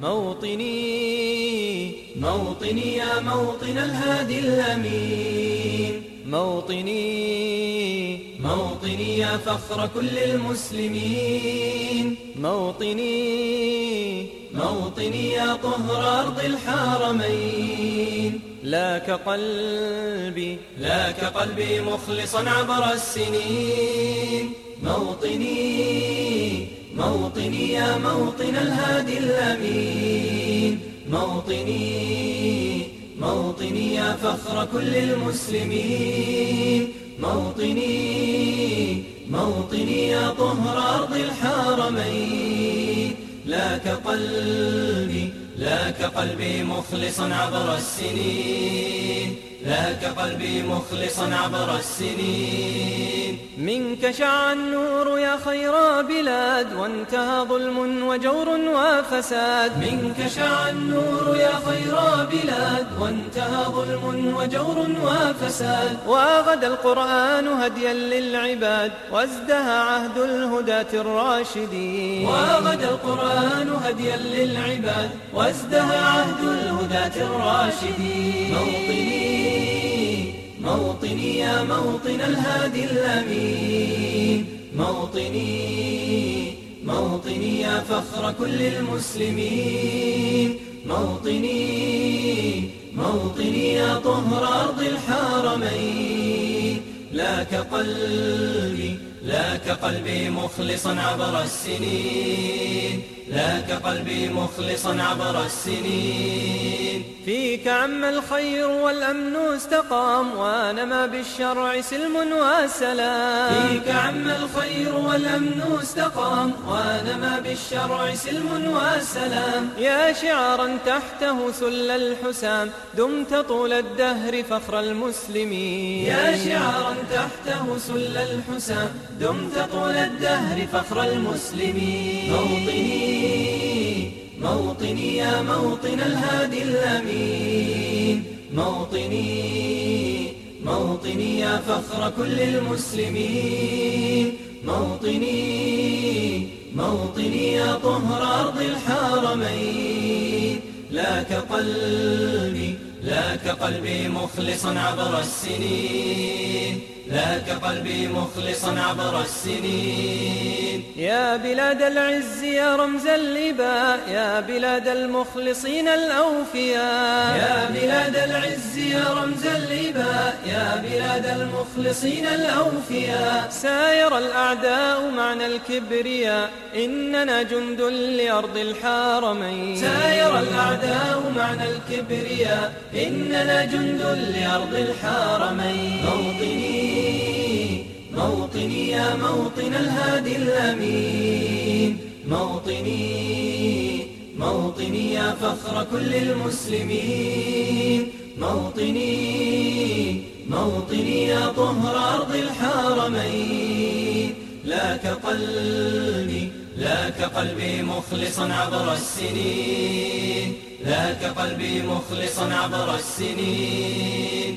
موطني موطني يا موطن الهادي الأمين. موطني موطني يا فخر كل المسلمين. موطني موطني يا طهر أرض الحرمين لاك قلبي لاك قلبي مخلصا عبر السنين. موطني موطني يا موطن الهادي الأمين. موطني موطني يا فخر كل المسلمين. موطني موطني يا طهر أرض الحرمين لاك قلبي لاك قلبي مخلصا عبر السنين. لاك قلبي مخلصا عبر السنين. منك شع النور يا خير بلاد وانتهى ظلم وجور وفساد. منك شع النور يا خير بلاد وانتهى ظلم وجور وفساد. وغدا القرآن هديا للعباد وازدهى عهد الهداة الراشدين وغدا القرآن هديا للعباد وازدهى عهد الهداة الراشدين. موطني موطني يا موطن الهادي الأمين. موطني موطني يا فخر كل المسلمين. موطني موطني يا طهر أرض الحرمين لاك قلبي لاك قلبي مخلصا عبر السنين. لاك قلبي مخلصا عبر السنين. فيك عم الخير والأمن استقام ونما بالشرع سلم وسلام. فيك عم الخير والأمن استقام ونما بالشرع سلم وسلام. يا شعرا تحته سل الحسام دمت طول الدهر فخر المسلمين. يا شعرا تحته سل الحسام دمت طول الدهر فخر المسلمين. موطني موطني يا موطن الهادي الأمين. موطني موطني يا فخر كل المسلمين. موطني موطني يا طهر أرض الحرمين لك قلبي لك قلبي مخلصا عبر السنين. لك قلبي مخلصا عبر السنين. يا بلاد العز يا رمز الإباء يا بلاد المخلصين الأوفياء. يا بلاد العز يا رمز الإباء يا بلاد المخلصين الأوفياء. ساير الأعداء معنا الكبرياء إننا جند لأرض الحرمين ساير الأعداء معنا الكبرياء إننا جند لأرض الحرمين موطني يا موطن الهادي الأمين. موطني موطني يا فخر كل المسلمين. موطني موطني يا طهر أرض الحرمين لاك قلبي لاك قلبي مخلصا عبر السنين. لاك قلبي مخلصا عبر السنين.